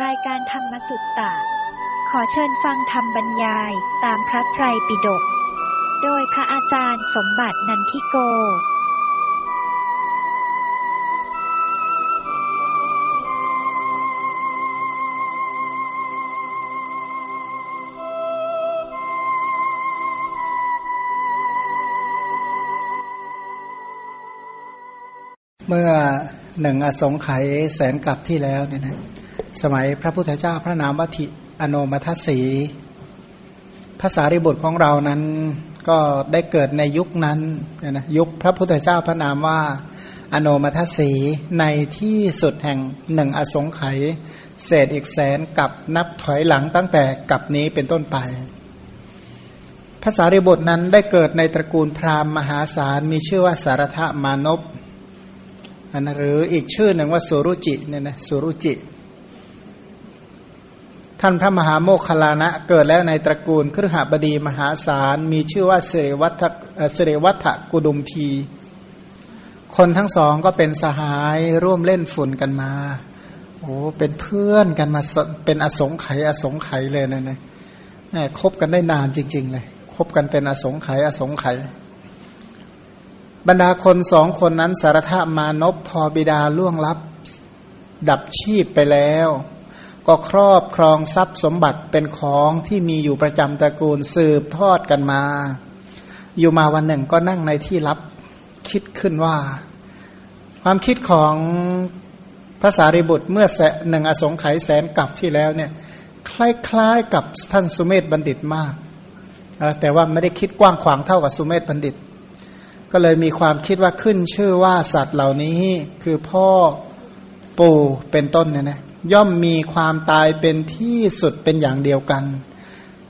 รายการธรรมสุตตะ ขอเชิญฟังธรรมบรรยายตามพระไตรปิฎก โดยพระอาจารย์สมบัตินันทิโก เมื่อหนึ่งอสงไขยแสนกลับที่แล้วเนี่ยนะ สมัยพระพุทธเจ้าพระนามวัติอโนมัทสีภาษาริบุตรของเรานั้นก็ได้เกิดในยุคนั้นเนี่ยนะยุคพระพุทธเจ้าพระนามว่าอโนมัทสีในที่สุดแห่งหนึ่งอสงไขยเศษอีกแสนกับนับถอยหลังตั้งแต่กับนี้เป็นต้นไปภาษาริบุตรนั้นได้เกิดในตระกูลพราหมณ์มหาศาลมีชื่อว่าสารทมานพอันหรืออีกชื่อหนึ่งว่าสุรุจิเนี่ยนะสุรุจิ ท่านพระมหาโมคคลานะเกิดแล้วในตระกูลครหบดีมหาศาล มีชื่อว่าเสรวัตเสรวัตกุดุมพี คนทั้งสองก็เป็นสหายร่วมเล่นฝุ่นกันมา โอ้เป็นเพื่อนกันมาเป็นอสงไขยอสงไขยเลยนะเนี่ยคบกันได้นานจริง ๆ เลยคบกันเป็นอสงไขยอสงไขยบรรดาคนสองคนนั้นสารธามานพพอบิดาล่วงลับ ดับชีพไปแล้ว ก็ครอบครองทรัพย์สมบัติเป็นของที่มีอยู่ประจำตระกูลสืบทอดกันมา อยู่มาวันหนึ่งก็นั่งในที่ลับคิดขึ้นว่า ความคิดของภาษาริบุตรเมื่อแสหนึ่งอสงไขยแสนกลับที่แล้วเนี่ยคล้ายๆกับท่านสุเมธบัณฑิตมาก แต่ว่าไม่ได้คิดกว้างขวางเท่ากับสุเมธบัณฑิต ก็เลยมีความคิดว่าขึ้นชื่อว่าสัตว์เหล่านี้คือพ่อปู่เป็นต้นเนี่ยนะ ย่อมมีความตายเป็นที่สุดเป็นอย่างเดียวกัน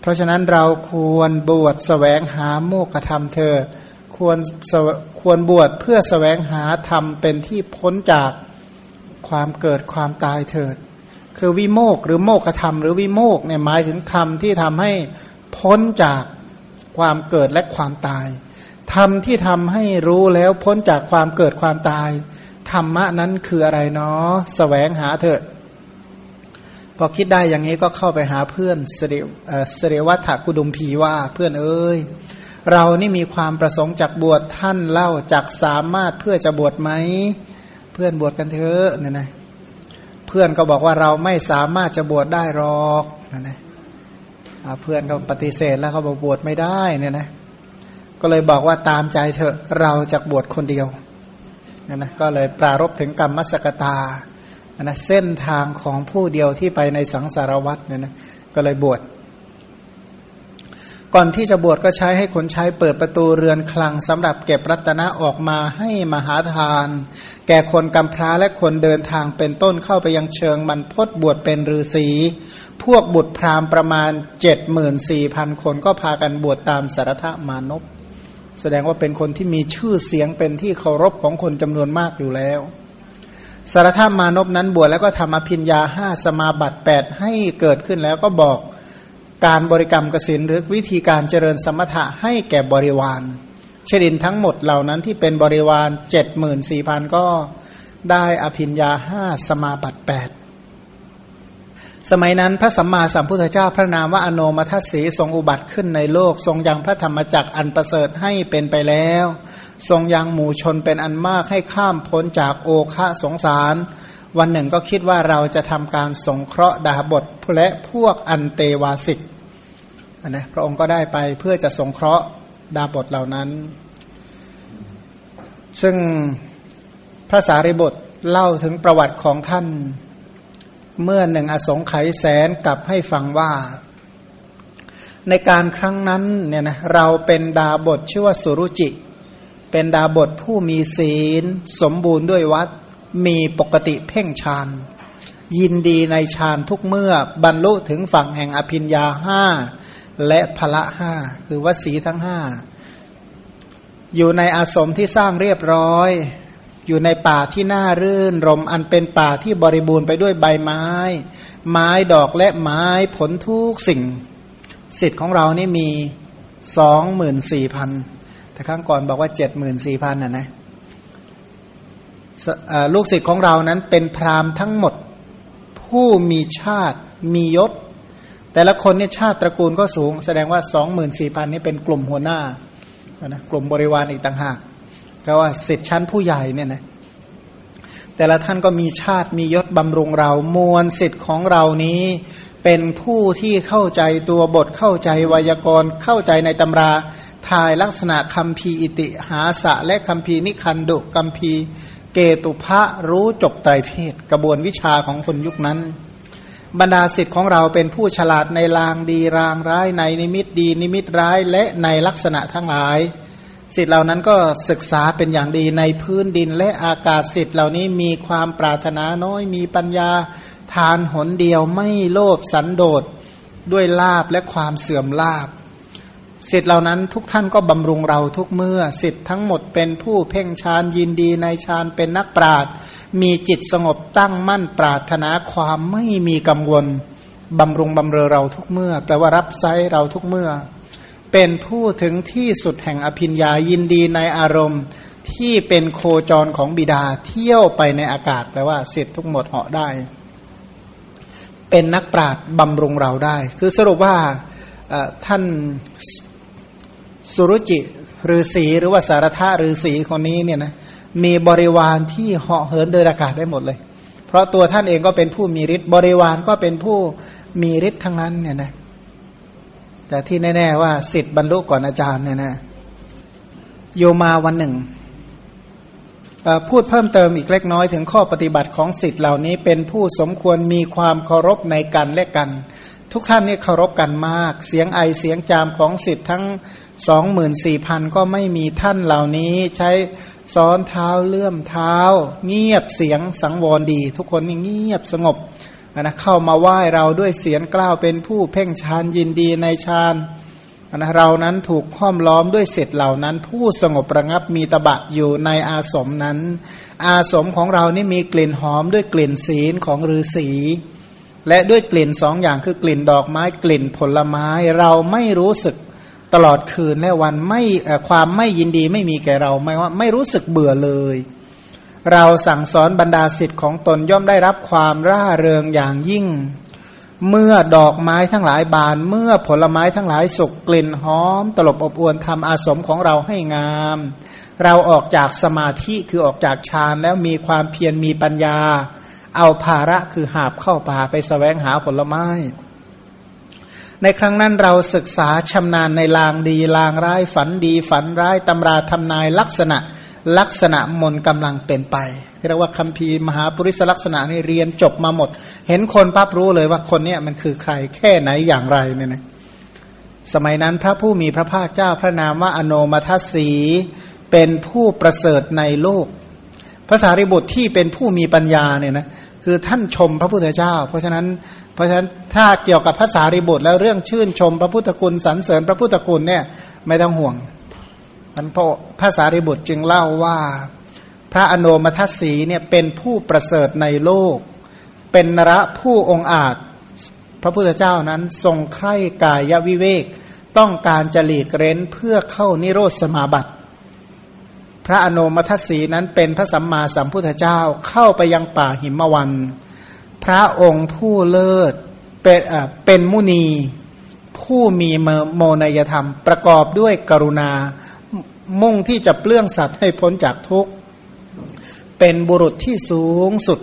เพราะฉะนั้นเราควรบวชแสวงหาโมกขธรรมเธอ ควรควรบวชเพื่อแสวงหาธรรมเป็นที่พ้นจากความเกิดความตายเถิด คือวิโมกหรือโมกขธรรม หรือวิโมกเนี่ยหมายถึงธรรมที่ทำให้พ้นจากความเกิดและความตายธรรมที่ทำให้รู้แล้วพ้นจากความเกิดความตายธรรมะนั้นคืออะไรเนาะแสวงหาเถอะ พอคิดได้อย่างนี้ก็เข้าไปหาเพื่อนเสริสริวัฒกุดุมพีว่าเพื่อนเอ้ยเรานี่มีความประสงค์จากบวชท่านเล่าจากสามารถเพื่อจะบวชไหม เพื่อนบวชกันเถอะเนี่ยนะเพื่อนก็บอกว่าเราไม่สามารถจะบวชได้หรอกนะนะเพื่อนก็ปฏิเสธแล้วเขาบอกบวชไม่ได้เนี่ยนะก็เลยบอกว่าตามใจเถอะเราจะบวชคนเดียวนะนะก็เลยปรารบถึงกรรมมัสกตา นะเส้นทางของผู้เดียวที่ไปในสังสารวัตรเนี่ยนะก็เลยบวชก่อนที่จะบวชก็ใช้ให้คนใช้เปิดประตูเรือนคลังสำหรับเก็บรัตนะออกมาให้มหาทาน แก่คนกำพร้าและคนเดินทางเป็นต้นเข้าไปยังเชิงมันพดบวชเป็นฤาษีพวกบุตรพราหมณ์ประมาณเจ็ดหมื่นสี่พันคนก็พากันบวชตามสารทมานพแสดงว่าเป็นคนที่มีชื่อเสียงเป็นที่เคารพของคนจำนวนมากอยู่แล้ว สารธรรมมานพนั้นบวชแล้วก็ทำอภิญญาห้าสมาบัติแปดให้เกิดขึ้นแล้วก็บอกการบริกรรมกสินหรือวิธีการเจริญสมถะให้แก่บริวารเชดินทั้งหมดเหล่านั้นที่เป็นบริวารเจ็ดหมื่นสี่พันก็ได้อภิญญาห้าสมาบัติแปดสมัยนั้นพระสัมมาสัมพุทธเจ้าพระนามว่าอโนมัทสีทรงอุบัติขึ้นในโลกทรงยังพระธรรมจักรอันประเสริฐให้เป็นไปแล้ว ทรงยังหมู่ชนเป็นอันมากให้ข้ามพ้นจากโอคะสงสาร วันหนึ่งก็คิดว่าเราจะทำการสงเคราะห์ดาบทและพวกอันเตวาสิกนะพระองค์ก็ได้ไปเพื่อจะสงเคราะห์ดาบทเหล่านั้น ซึ่งพระสารีบทเล่าถึงประวัติของท่าน เมื่อหนึ่งอสงไขยแสนกลับให้ฟังว่า ในการครั้งนั้นเนี่ยนะเราเป็นดาบทชื่อว่าสุรุจิ เป็นดาบทผู้มีศีล สมบูรณ์ด้วยวัด มีปกติเพ่งฌานยินดีในฌานทุกเมื่อบรรลุถึงฝั่งแห่งอภิญญาห้าและพละห้าคือวสีทั้งห้าอยู่ในอาสมที่สร้างเรียบร้อย อยู่ในป่าที่น่ารื่นรมอันเป็นป่าที่บริบูรณ์ไปด้วยใบไม้ ไม้ดอกและไม้ผลทุกสิ่ง สิทธิ์ของเรานี่มีสองหมื่นสี่พัน ครั้งก่อนบอกว่าเจ็ดหมื่นสี่พันนะนะลูกศิษย์ของเรานั้นเป็นพราหมณ์ทั้งหมด ผู้มีชาติมียศ แต่ละคนเนี่ยชาติตระกูลก็สูง แสดงว่าสองหมื่นสี่พันนี่เป็นกลุ่มหัวหน้านะกลุ่มบริวารอีกต่างหากก็ว่าสิทธิชั้นผู้ใหญ่เนี่ยนะแต่ละท่านก็มีชาติมียศบำรุงเรามวลสิทธิ์ของเรานี้เป็นผู้ที่เข้าใจตัวบทเข้าใจไวยากรณ์เข้าใจในตำรา ทายลักษณะคำพีอิติหาสะและคำพีนิคันดุคำพีเกตุพะรู้จบไตรเพศกระบวนวิชาของคนยุคนั้น บรรดาสิทธิ์ของเราเป็นผู้ฉลาดในลางดีรางร้ายในนิมิตดี นิมิตร้ายและในลักษณะทั้งหลายสิทธิ์เหล่านั้นก็ศึกษาเป็นอย่างดีในพื้นดินและอากาศสิทธิ์เหล่านี้มีความปรารถนาน้อยมีปัญญาทานหนเดียวไม่โลภสันโดษด้วยลาบและความเสื่อมลาบ สิทธิ์เหล่านั้นทุกท่านก็บำรุงเราทุกเมื่อสิทธิ์ทั้งหมดเป็นผู้เพ่งฌานยินดีในฌานเป็นนักปราดมีจิตสงบตั้งมั่นปรารถนาความไม่มีกังวลบำรุงบำเรอเราทุกเมื่อแปลว่ารับไซเราทุกเมื่อ เป็นผู้ถึงที่สุดแห่งอภิญญายินดีในอารมณ์ ที่เป็นโคจรของบิดาเที่ยวไปในอากาศแปลว่าเสร็จทุกหมดเหาะได้ เป็นนักปราดบำรุงเราได้ คือสรุปว่าท่าน สุรุจิฤาษีหรือว่าสารธาฤาษีคนนี้เนี่ยนะมีบริวารที่เหาะเหินเดินอากาศได้หมดเลย เพราะตัวท่านเองก็เป็นผู้มีฤทธิ์บริวารก็เป็นผู้มีฤทธิ์ทั้งนั้นเนี่ยนะแต่ที่แน่ ๆ ว่าสิทธิ์บรรลุก่อนอาจารย์เนี่ยนะโยมาวันหนึ่งพูดเพิ่มเติมอีกเล็กน้อยถึงข้อปฏิบัติของสิทธิ์เหล่านี้ เป็นผู้สมควรมีความเคารพในกันและกัน ทุกท่านนี่เคารพกันมาก เสียงไอเสียงจามของสิทธิ์ทั้ง สองหมื่นสี่พันก็ไม่มีท่านเหล่านี้ใช้ซ้อนเท้าเลื่อมเท้า เงียบเสียงสังวรดี ทุกคนนี่เงียบสงบนะเข้ามาไหว้เราด้วยเสียงกล้าวเป็นผู้เพ่งฌานยินดีในฌานนะเรานั้นถูกห้อมล้อมด้วยเสร็จเหล่านั้น ผู้สงบประงับมีตบะอยู่ในอาสมนั้น อาสมของเรานี่มีกลิ่นหอมด้วยกลิ่นศีลของฤาษีและด้วยกลิ่นสองอย่างคือกลิ่นดอกไม้กลิ่นผลไม้เราไม่รู้สึก ตลอดคืนและวันไม่ความไม่ยินดีไม่มีแก่เราไม่ว่าไม่รู้สึกเบื่อเลย เราสั่งสอนบรรดาสิทธิ์ของตนย่อมได้รับความร่าเริงอย่างยิ่ง เมื่อดอกไม้ทั้งหลายบาน เมื่อผลไม้ทั้งหลายสุกกลิ่นหอม ตลบอบอวนทำอาสมของเราให้งาม เราออกจากสมาธิคือออกจากฌานแล้วมีความเพียรมีปัญญา เอาภาระคือหาบเข้าป่าไปสแสวงหาผลไม้ ในครั้งนั้นเราศึกษาชำนาญในลางดี ลางร้ายฝันดี ฝันร้ายตำราทำนายลักษณะลักษณะมนกำลังเป็นไปเรียกว่าคัมภีร์มหาปริศลักษณะนี่เรียนจบมาหมด เห็นคนปั๊บรู้เลยว่าคนเนี้ยมันคือใครแค่ไหนอย่างไรเนี่ยนะสมัยนั้นพระผู้มีพระภาคเจ้าพระนามว่าอโนมัทสีเป็นผู้ประเสริฐในโลกภาษาริบุตรที่เป็นผู้มีปัญญาเนี่ยนะคือท่านชมพระพุทธเจ้า เพราะฉะนั้น เพราะฉะนั้นถ้าเกี่ยวกับภาษาริบุตรแล้วเรื่องชื่นชมพระพุทธคุณสรรเสริญพระพุทธคุณเนี่ยไม่ต้องห่วงมันพระพระสารีบุตรจึงเล่าว่า พระอโนมัทสีเนี่ยเป็นผู้ประเสริฐในโลก เป็นนระผู้องอาจ พระพุทธเจ้านั้นทรงใคร่กายวิเวก ต้องการจะหลีกเร้นเพื่อเข้านิโรธสมาบัติพระอโนมัทสีนั้นเป็นพระสัมมาสัมพุทธเจ้าเข้าไปยังป่าหิมวัน พระองค์ผู้เลิศเป็นเป็นมุนีผู้มีโมนยธรรม ประกอบด้วยกรุณา มุ่งที่จะเปลื้องสัตว์ให้พ้นจากทุกข์ เป็นบุรุษที่สูงสุด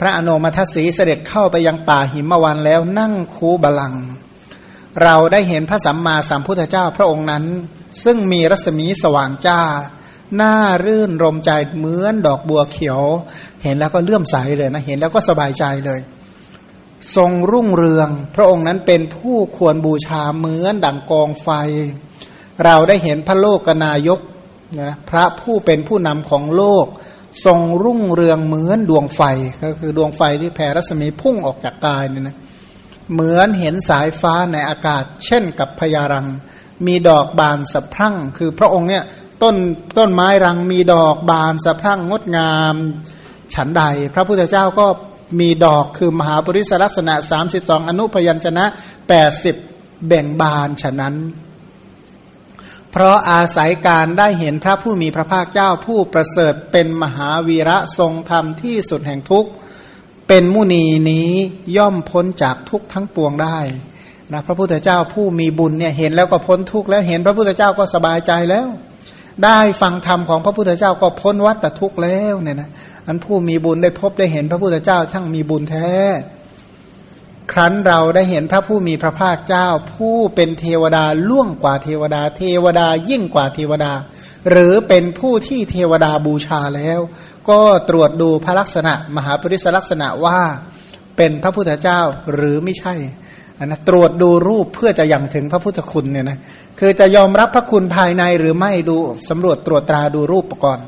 พระอนุมัทสีเสด็จเข้าไปยังป่าหิมวันแล้วนั่งคูบาลัง เราได้เห็นพระสัมมาสัมพุทธเจ้าพระองค์นั้น ซึ่งมีรัศมีสว่างจ้า หน้ารื่นรมใจเหมือนดอกบัวเขียว เห็นแล้วก็เลื่อมใสเลยนะ เห็นแล้วก็สบายใจเลย ทรงรุ่งเรือง พระองค์นั้นเป็นผู้ควรบูชาเหมือนดั่งกองไฟ เราได้เห็นพระโลกนายกนะพระผู้เป็นผู้นำของโลก ทรงรุ่งเรืองเหมือนดวงไฟ ก็คือดวงไฟที่แผ่รัศมีพุ่งออกจากกายเนี่ยนะเหมือนเห็นสายฟ้าในอากาศ เช่นกับพญารัง มีดอกบานสะพรั่ง คือพระองค์เนี่ย ต้นต้นไม้รังมีดอกบานสะพรั่งงดงาม ฉันใด พระพุทธเจ้าก็มีดอกคือมหาปริศลักษณะ 32 อนุพยัญชนะ 80 แบ่งบานฉะนั้น เพราะอาศัยการได้เห็นพระผู้มีพระภาคเจ้าผู้ประเสริฐเป็นมหาวีระทรงธรรมที่สุดแห่งทุกข์ เป็นมุนีนี้ย่อมพ้นจากทุกข์ทั้งปวงได้นะพระพุทธเจ้าผู้มีบุญเนี่ยเห็นแล้วก็พ้นทุกข์แล้วเห็นพระพุทธเจ้าก็สบายใจแล้ว ได้ฟังธรรมของพระพุทธเจ้าก็พ้นวัฏทุกข์แล้วเนี่ยนะอันผู้มีบุญได้พบได้เห็นพระพุทธเจ้าช่างมีบุญแท้ ครั้นเราได้เห็นพระผู้มีพระภาคเจ้า ผู้เป็นเทวดาล่วงกว่าเทวดา เทวดายิ่งกว่าเทวดา หรือเป็นผู้ที่เทวดาบูชาแล้ว ก็ตรวจดูพระลักษณะ มหาปริศลักษณะว่าเป็นพระพุทธเจ้าหรือไม่ใช่ นะตรวจดูรูปเพื่อจะยังถึงพระพุทธคุณเนี่ยนะคือจะยอมรับพระคุณภายในหรือไม่ดูสำรวจตรวจตราดูรูปก่อน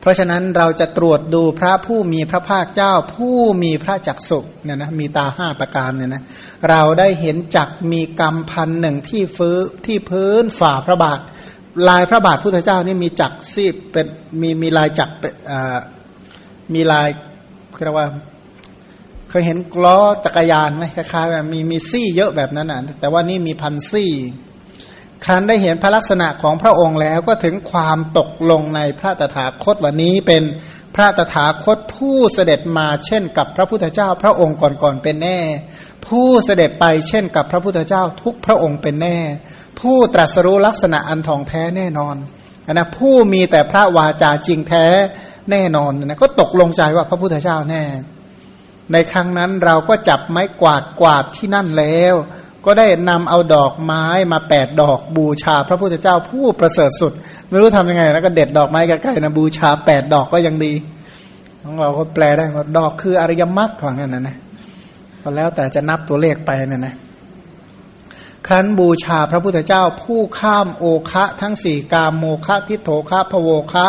เพราะฉะนั้นเราจะตรวจดูพระผู้มีพระภาคเจ้า ผู้มีพระจักสุเนี่ยนะมีตาห้าประการเนี่ยนะเราได้เห็นจักมีกรรมพันหนึ่งที่ฟื้ที่พื้นฝ่าพระบาท ลายพระบาทพุทธเจ้านี่มีจักซีเป็นมีมีลายจักมีลายเรียกว่า เคยเห็นกล้อจักรยานไหมคล้ายๆแบบมีมีซี่เยอะแบบนั้นอะแต่ว่านี่มีพันซี่ ครั้นได้เห็นพระลักษณะของพระองค์แล้วก็ถึงความตกลงในพระตถาคตวันนี้เป็นพระตถาคตผู้เสด็จมาเช่นกับพระพุทธเจ้าพระองค์ก่อนๆเป็นแน่ ผู้เสด็จไปเช่นกับพระพุทธเจ้าทุกพระองค์เป็นแน่ ผู้ตรัสรู้ลักษณะอันทองแท้แน่นอนนะผู้มีแต่พระวาจาจริงแท้แน่นอนนะก็ตกลงใจว่าพระพุทธเจ้าแน่ ในครั้งนั้นเราก็จับไม้กวาดกวาดที่นั่นแล้ว ก็ได้นำเอาดอกไม้มาแปดดอกบูชา พระพุทธเจ้าผู้ประเสริฐสุด ไม่รู้ทำยังไงแล้วก็เด็ดดอกไม้ใกล้ๆนะบูชาแปดดอกก็ยังดีของเราก็แปลได้ว่าดอกคืออริยมรรคของนั่นนะนะก็แล้วแต่จะนับตัวเลขไปนั่นนะครั้นบูชาพระพุทธเจ้าผู้ข้ามโอคะทั้งสี่กามโมคะทิโถคะพโวคะ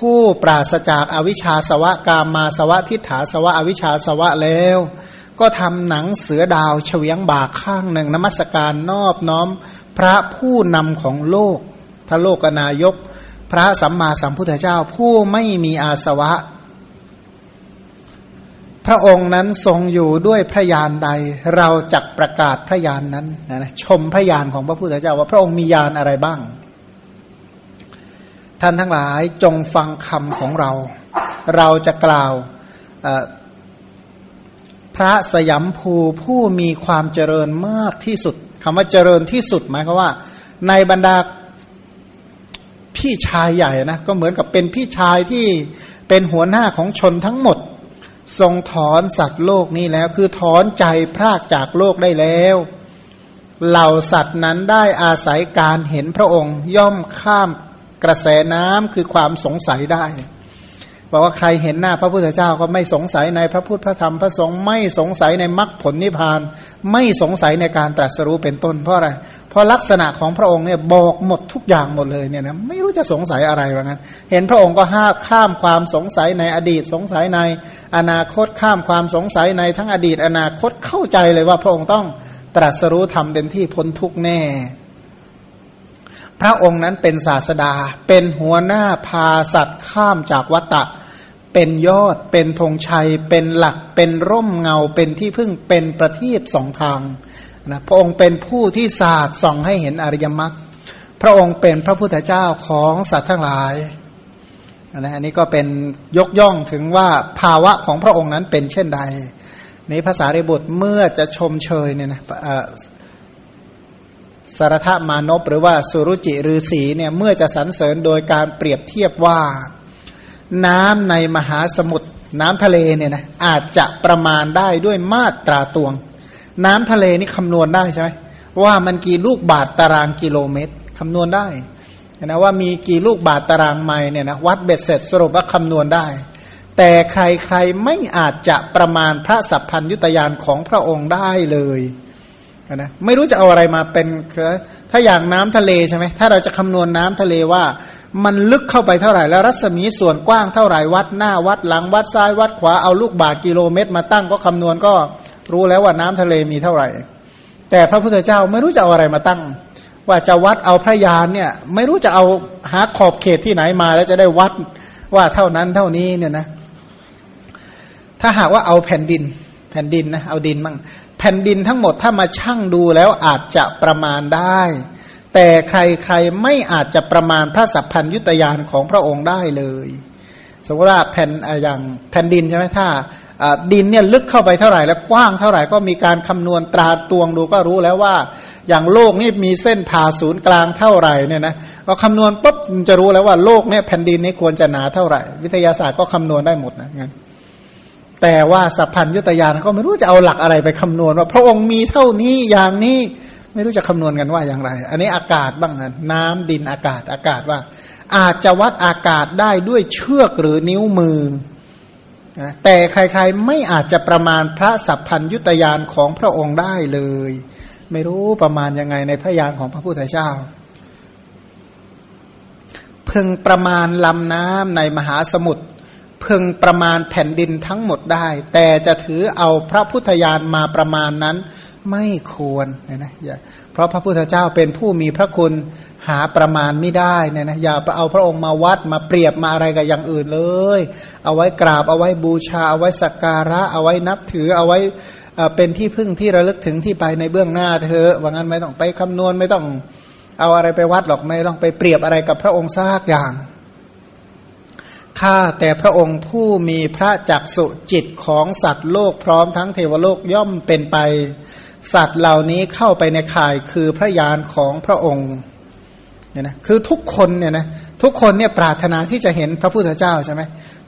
ผู้ปราศจากอวิชชาสวะกามมาสวะทิฏฐาสวะอวิชชาสวะแล้ว ก็ทำหนังเสือดาวเฉวียงบากข้างหนึ่งนมัสการนอบน้อม พระผู้นำของโลกทะโลกนายก พระสัมมาสัมพุทธเจ้าผู้ไม่มีอาสวะ พระองค์นั้นทรงอยู่ด้วยพระยานใด เราจักประกาศพระยานนั้นนะชมพระยานของพระพุทธเจ้าว่าพระองค์มียานอะไรบ้าง ท่านทั้งหลายจงฟังคำของเรา เราจะกล่าวพระสยามภูผู้มีความเจริญมากที่สุดคำว่าเจริญที่สุดหมายความว่า ในบรรดาพี่ชายใหญ่นะก็เหมือนกับเป็นพี่ชายที่เป็นหัวหน้าของชนทั้งหมด ทรงถอนสัตว์โลกนี้แล้ว คือถอนใจพรากจากโลกได้แล้วเหล่าสัตว์นั้นได้อาศัยการเห็นพระองค์ย่อมข้าม กระแสน้ำคือความสงสัยได้บอกว่าใครเห็นหน้าพระพุทธเจ้าก็ไม่สงสัยในพระพุทธพระธรรมพระสงฆ์ไม่สงสัยในมรรคผลนิพพาน ไม่สงสัยในการตรัสรู้เป็นต้นเพราะอะไรเพราะลักษณะของพระองค์เนี่ยบอกหมดทุกอย่างหมดเลยเนี่ยนะไม่รู้จะสงสัยอะไรว่างั้น เห็นพระองค์ก็ห้าข้ามความสงสัยในอดีตสงสัยในอนาคตข้ามความสงสัยในทั้งอดีต อนาคตเข้าใจเลยว่าพระองค์ต้องตรัสรู้ทำเต็มที่พ้นทุกแน่ พระองค์นั้นเป็นศาสดา เป็นหัวหน้าพาสัตว์ข้ามจากวัตตะ เป็นยอด เป็นธงชัย เป็นหลัก เป็นร่มเงา เป็นที่พึ่ง เป็นประทีปสองทางนะพระองค์เป็นผู้ที่ศาสตร์ส่องให้เห็นอริยมรรค พระองค์เป็นพระพุทธเจ้าของสัตว์ทั้งหลายนะอันนี้ก็เป็นยกย่องถึงว่าภาวะของพระองค์นั้นเป็นเช่นใด นี้ภาษาเรบุตรเมื่อจะชมเชยเนี่ยนะ สารทมานพหรือว่าสุรุจิฤาษีเนี่ยเมื่อจะสรรเสริญโดยการเปรียบเทียบว่า น้ำในมหาสมุทรน้ำทะเลเนี่ยนะอาจจะประมาณได้ด้วยมาตราตวง น้ำทะเลนี่คำนวณได้ใช่ไหมว่ามันกี่ลูกบาทตารางกิโลเมตรคำนวณได้นะว่ามีกี่ลูกบาทตารางไมล์เนี่ยนะวัดเบ็ดเสร็จสรุปว่าคำนวณได้ แต่ใครๆไม่อาจจะประมาณพระสัพพัญยุตยานของพระองค์ได้เลย นะไม่รู้จะเอาอะไรมาเป็นถ้าอย่างน้ำทะเลใช่ไหมถ้าเราจะคำนวณน้ำทะเลว่า มันลึกเข้าไปเท่าไหร่ แล้วรัศมีส่วนกว้างเท่าไหร่วัดหน้าวัดหลังวัดซ้ายวัดขวาเอาลูกบาทกิโลเมตร มาตั้งก็คำนวณก็รู้แล้วว่าน้ำทะเลมีเท่าไหร่ แต่พระพุทธเจ้าไม่รู้จะเอาอะไรมาตั้ง ว่าจะวัดเอาพระยานเนี่ย ไม่รู้จะเอาหาขอบเขตที่ไหนมา แล้วจะได้วัดว่าเท่านั้นเท่านี้เนี่ยนะ ถ้าหากว่าเอาแผ่นดินแผ่นดินนะเอาดินมั่ง แผ่นดินทั้งหมดถ้ามาชั่งดูแล้วอาจจะประมาณได้ แต่ใครๆไม่อาจจะประมาณพระสัพพัญยุตยานของพระองค์ได้เลย สมมติว่าแผ่นอย่างแผ่นดินใช่ไหมถ้าดินเนี่ยลึกเข้าไปเท่าไหร่แล้วกว้างเท่าไหร่ก็มีการคำนวณตราตวงดูก็รู้แล้วว่า อย่างโลกนี่มีเส้นผ่าศูนย์กลางเท่าไหร่เนี่ยนะก็คำนวณปุ๊บจะรู้แล้วว่าโลกเนี่ยแผ่นดินนี้ควรจะหนาเท่าไหร่ วิทยาศาสตร์ก็คำนวณได้หมดนะงั้น แต่ว่าสัพพัญยุตยานก็ไม่รู้จะเอาหลักอะไรไปคำนวณว่า พระองค์มีเท่านี้อย่างนี้ไม่รู้จะคำนวณกันว่าอย่างไร อันนี้อากาศบ้างนะน้ำดินอากาศอากาศว่า อาจจะวัดอากาศได้ด้วยเชือกหรือนิ้วมือนะแต่ใครๆไม่อาจจะประมาณพระสัพพัญยุตยานของพระองค์ได้เลย ไม่รู้ประมาณยังไงในพระยานของพระพุทธเจ้าพึงประมาณลำน้ำในมหาสมุทร พึงประมาณแผ่นดินทั้งหมดได้ แต่จะถือเอาพระพุทธญาณมาประมาณนั้นไม่ควรเนี่ยนะเพราะพระพุทธเจ้าเป็นผู้มีพระคุณหาประมาณไม่ได้เนี่ยนะอย่าเอาพระองค์มาวัดมาเปรียบมาอะไรกับอย่างอื่นเลย เอาไว้กราบเอาไว้บูชา เอาไว้สักการะ เอาไว้นับถือเอาไว้เป็นที่พึ่งที่ระลึกถึงที่ไปในเบื้องหน้าเธอว่างั้นไม่ต้องไปคำนวณไม่ต้องเอาอะไรไปวัดหรอกไม่ต้องไปเปรียบอะไรกับพระองค์ซากอย่าง ข้าแต่พระองค์ผู้มีพระจักสุจิตของสัตว์โลกพร้อมทั้งเทวโลกย่อมเป็นไป สัตว์เหล่านี้เข้าไปในข่ายคือพระยานของพระองค์เนี่ยนะคือทุกคนเนี่ยนะทุกคนเนี่ยปรารถนาที่จะเห็นพระพุทธเจ้าใช่ไหม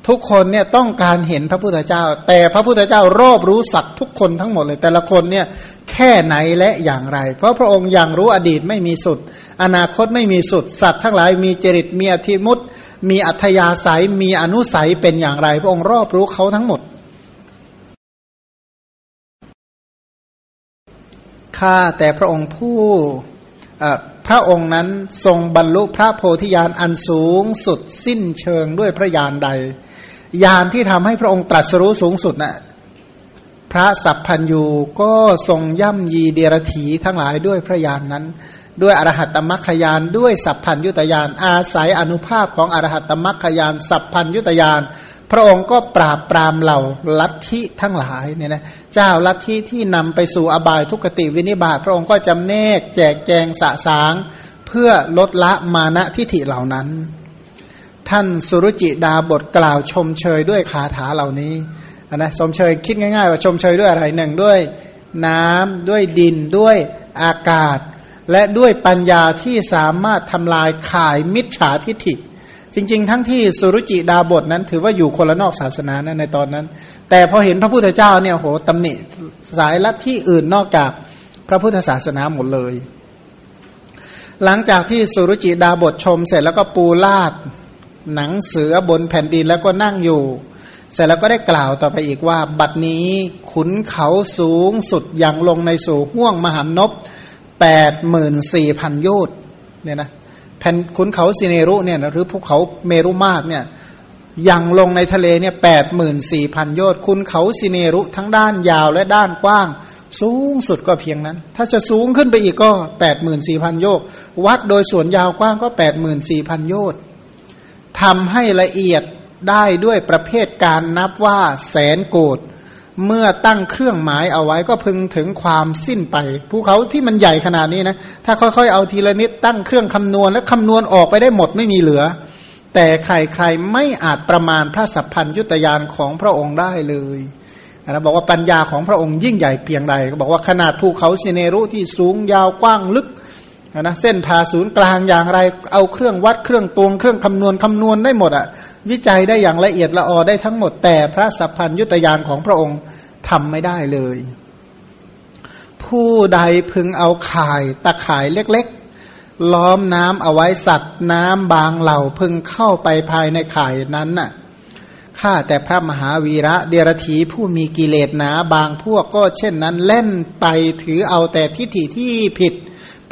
ทุกคนเนี่ยต้องการเห็นพระพุทธเจ้า แต่พระพุทธเจ้ารอบรู้สัตว์ทุกคนทั้งหมดเลย แต่ละคนเนี่ยแค่ไหนและอย่างไร เพราะพระองค์อย่างรู้อดีตไม่มีสุด อนาคตไม่มีสุด สัตว์ทั้งหลายมีจริตมีอธิมุตมีอัธยาศัยมีอนุสัยเป็นอย่างไร พระองค์รอบรู้เขาทั้งหมดข้าแต่พระองค์ผู้พระองค์นั้นทรงบรรลุพระโพธิญาณอันสูงสุดสิ้นเชิงด้วยพระญาณใด ญาณที่ทำให้พระองค์ตรัสรู้สูงสุดนะ่ะพระสัพพัญยูก็ทรงย่ำยีเดียรถีทั้งหลายด้วยพระญานนั้น ด้วยอรหัตตมัคคยานด้วยสัพพัญยุตยานอาศัยอนุภาพของอรหัตตมัคคยานสัพพัญยุตยานพระองค์ก็ปราบปรามเหล่าลัทธิทั้งหลายเนี่ยนะเจ้าลัทธิที่นำไปสู่อบายทุกติวินิบาตพระองค์ก็จำแนกแจกแจงสะสาง เพื่อลดละมานะทิฐิเหล่านั้น ท่านสุรุจิดาบทกล่าวชมเชยด้วยคาถาเหล่านี้นะชมเชยคิดง่ายๆ ว่าชมเชยด้วยอะไรหนึ่งด้วย น้ำด้วยดินด้วยอากาศ และด้วยปัญญาที่สามารถทำลายข่ายมิจฉาทิฐิ จริง ๆ ทั้งที่สุรุจิดาบทนั้นถือว่าอยู่คนละนอกศาสนานะในตอนนั้น แต่พอเห็นพระพุทธเจ้าเนี่ยโหตำหนิสายลัทธิอื่นนอกจากพระพุทธศาสนาหมดเลย หลังจากที่สุรุจิดาบทชมเสร็จแล้วก็ปูลาด หนังเสือบนแผ่นดินแล้วก็นั่งอยู่ เสร็จแล้วก็ได้กล่าวต่อไปอีกว่า บัดนี้ขุนเขาสูงสุดอย่างลงในสู่ห่วงมหานบแปดหมื่นสี่พันโยชน์เนี่ยนะแผ่นขุนเขาสิเนรุเนี่ยหรือภูเขาเมรุมาตเนี่ยยังลงในทะเลเนี่ยแปดหมื่นสี่พันโยชน์คุณเขาสิเนรุทั้งด้านยาวและด้านกว้าง สูงสุดก็เพียงนั้น ถ้าจะสูงขึ้นไปอีกก็แปดหมื่นสี่พันโยชน์วัดโดยส่วนยาวกว้างก็แปดหมื่นสี่พันโยชน์ ทำให้ละเอียดได้ด้วยประเภทการนับว่าแสนโกดเมื่อตั้งเครื่องหมายเอาไว้ก็พึงถึงความสิ้นไปภูเขาที่มันใหญ่ขนาดนี้นะถ้าค่อยๆ เอาทีละนิดตั้งเครื่องคำนวณและคำนวณออกไปได้หมดไม่มีเหลือ แต่ใครๆไม่อาจประมาณพระสัพพัญยุตยานของพระองค์ได้เลยนะบอกว่าปัญญาของพระองค์ยิ่งใหญ่เพียงใดก็บอกว่าขนาดภูเขาเซเนรุที่สูงยาวกว้างลึก นะเส้นผ่าศูนย์กลางอย่างไร เอาเครื่องวัดเครื่องตวงเครื่องคำนวณคำนวณได้หมดอะวิจัยได้อย่างละเอียดละออได้ทั้งหมดแต่พระสัพพัญยุตยานของพระองค์ทำไม่ได้เลย ผู้ใดพึงเอาข่ายตะข่ายเล็กๆ ล้อมน้ำเอาไว้สัตว์น้ำบางเหล่าพึงเข้าไปภายในข่ายนั้นน่ะข้าแต่พระมหาวีระเดรธีผู้มีกิเลสหนาบางพวกก็เช่นนั้นเล่นไปถือเอาแต่ทิฏฐิที่ผิด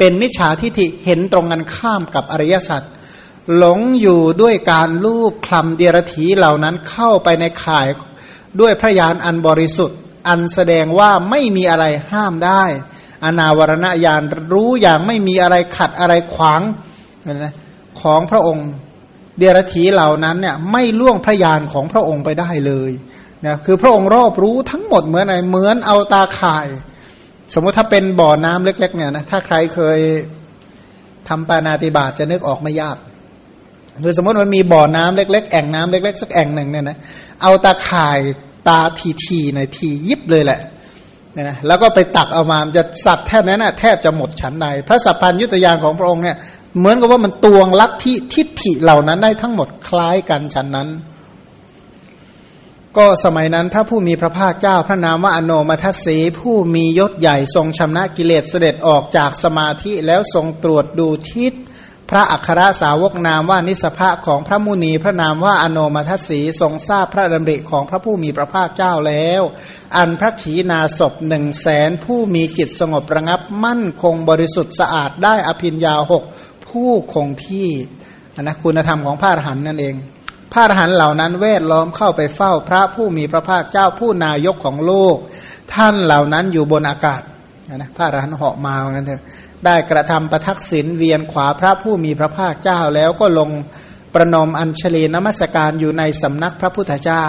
เป็นมิจฉาทิฏฐิเห็นตรงกันข้ามกับอริยสัจหลงอยู่ด้วยการลูบคลำเดียรถีเหล่านั้นเข้าไปในข่ายด้วยพระญาณอันบริสุทธิ์ อันแสดงว่าไม่มีอะไรห้ามได้ อนาวรณญาณรู้อย่างไม่มีอะไรขัดอะไรขวางนะของพระองค์ เดียรถีเหล่านั้นเนี่ยไม่ล่วงพระญาณของพระองค์ไปได้เลยนะคือพระองค์รอบรู้ทั้งหมดเหมือนอะไรเหมือนเอาตาข่าย สมมติถ้าเป็นบ่อน้ำเล็ก ๆ เนี่ยนะถ้าใครเคยทำปานาติบาตจะนึกออกไม่ยากคือสมมติมันมีบ่อน้ำเล็ก ๆ แอ่งน้ำเล็ก ๆ สักแอ่งหนึ่งเนี่ยนะเอาตาข่ายตาทีทีในทียิบเลยแหละเนี่ยนะแล้วก็ไปตักเอามาจะสัตว์แทบนั้นนะแทบจะหมดฉันใดพระสัพพัญยุตยานของพระองค์เนี่ยเหมือนกับว่ามันตวงลัทธิทิฏฐิเหล่านั้นได้ทั้งหมดคล้ายกันฉันนั้น ก็สมัยนั้นพระผู้มีพระภาคเจ้าพระนามว่าอโนมัทสีผู้มียศใหญ่ทรงชำนะกิเลสเสด็จออกจากสมาธิแล้วทรงตรวจดูทิศพระอัครสาวกนามว่านิสภะของพระมุนีพระนามว่าอโนมัทสีทรงทราบพระดำริของพระผู้มีพระภาคเจ้าแล้ว อันพระขีณาศพหนึ่งแสนผู้มีจิตสงบระงับมั่นคงบริสุทธิ์สะอาดได้อภินยาหกผู้คงที่นะคุณธรรมของพระอรหันต์นั่นเอง พระอรหันต์เหล่านั้นเวทล้อมเข้าไปเฝ้าพระผู้มีพระภาคเจ้าผู้นายกของโลก ท่านเหล่านั้นอยู่บนอากาศนะพระอรหันต์เหาะมาเหมือนกันเถอะได้กระทำประทักษิณเวียนขวาพระผู้มีพระภาคเจ้าแล้วก็ลงประนมอัญชลีนมัสการอยู่ในสำนักพระพุทธเจ้า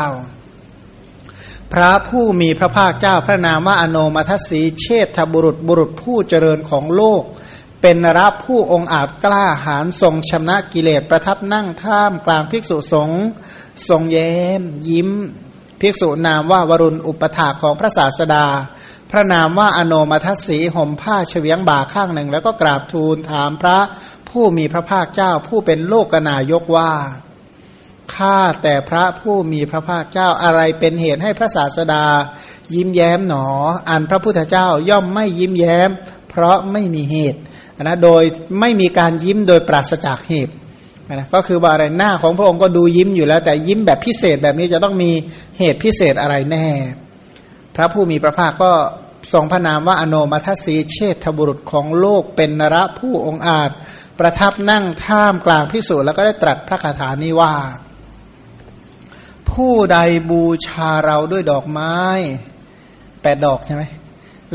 พระผู้มีพระภาคเจ้าพระนามว่าอโนมัทสีเชษฐบุรุษบุรุษผู้เจริญของโลก เป็นนรับผู้องอาจกล้าหาญทรงชำนะกิเลสประทับนั่งท่ามกลางภิกษุสงฆ์ทรงแย้มยิ้ม ภิกษุนามว่าวรุณอุปถาของพระศาสดา พระนามว่าอโนมัทสีห่มผ้าเฉียงบ่าข้างหนึ่ง แล้วก็กราบทูลถามพระผู้มีพระภาคเจ้าผู้เป็นโลกนายกว่าข้าแต่พระผู้มีพระภาคเจ้าอะไรเป็นเหตุให้พระศาสดา ยิ้มแย้มหนอ อันพระพุทธเจ้าย่อมไม่ยิ้มแย้ม เพราะไม่มีเหตุ นะโดยไม่มีการยิ้มโดยปราศจากเหตุนะก็คือว่าอะไรหน้าของพระองค์ก็ดูยิ้มอยู่แล้ว แต่ยิ้มแบบพิเศษแบบนี้จะต้องมีเหตุพิเศษอะไรแน่ พระผู้มีพระภาคก็ทรงพระนามว่าอโนมัทสีเชษฐบุรุษของโลกเป็นนระผู้องอาจ ประทับนั่งท่ามกลางพิสูจน์แล้วก็ได้ตรัสพระคาถานี้ว่า ผู้ใดบูชาเราด้วยดอกไม้แปดดอกใช่ไหม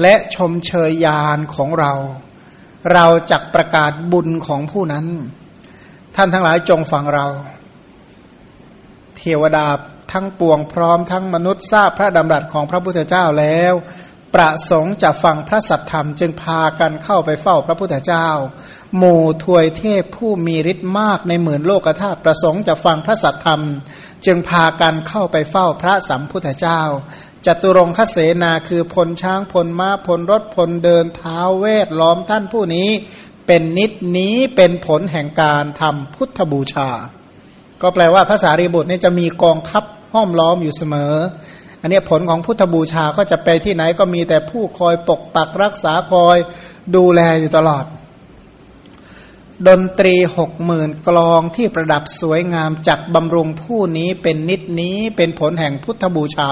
และชมเชยยานของเรา เราจักประกาศบุญของผู้นั้น ท่านทั้งหลายจงฟังเรา เทวดาทั้งปวงพร้อมทั้งมนุษย์ทราบพระดำรัสของพระพุทธเจ้าแล้ว ประสงค์จะฟังพระสัทธรรมจึงพากันเข้าไปเฝ้าพระพุทธเจ้า หมู่ทวยเทพผู้มีฤทธิ์มากในหมื่นโลกธาตุประสงค์จะฟังพระสัทธรรม จึงพากันเข้าไปเฝ้าพระสัมพุทธเจ้า จตุรงคเสนาคือพลช้างพลม้าพลรถพลเดินเท้าเวทล้อมท่านผู้นี้ เป็นนิดนี้เป็นผลแห่งการทำพุทธบูชา ก็แปลว่าภาษารีบุตรนี่จะมีกองทัพห้อมล้อมอยู่เสมอ อันนี้ผลของพุทธบูชาก็จะไปที่ไหนก็มีแต่ผู้คอยปกปักรักษาคอยดูแลอยู่ตลอด ดนตรีหกหมื่นกลองที่ประดับสวยงามจักบำรุงผู้นี้เป็นนิดนี้เป็นผลแห่งพุทธบูชา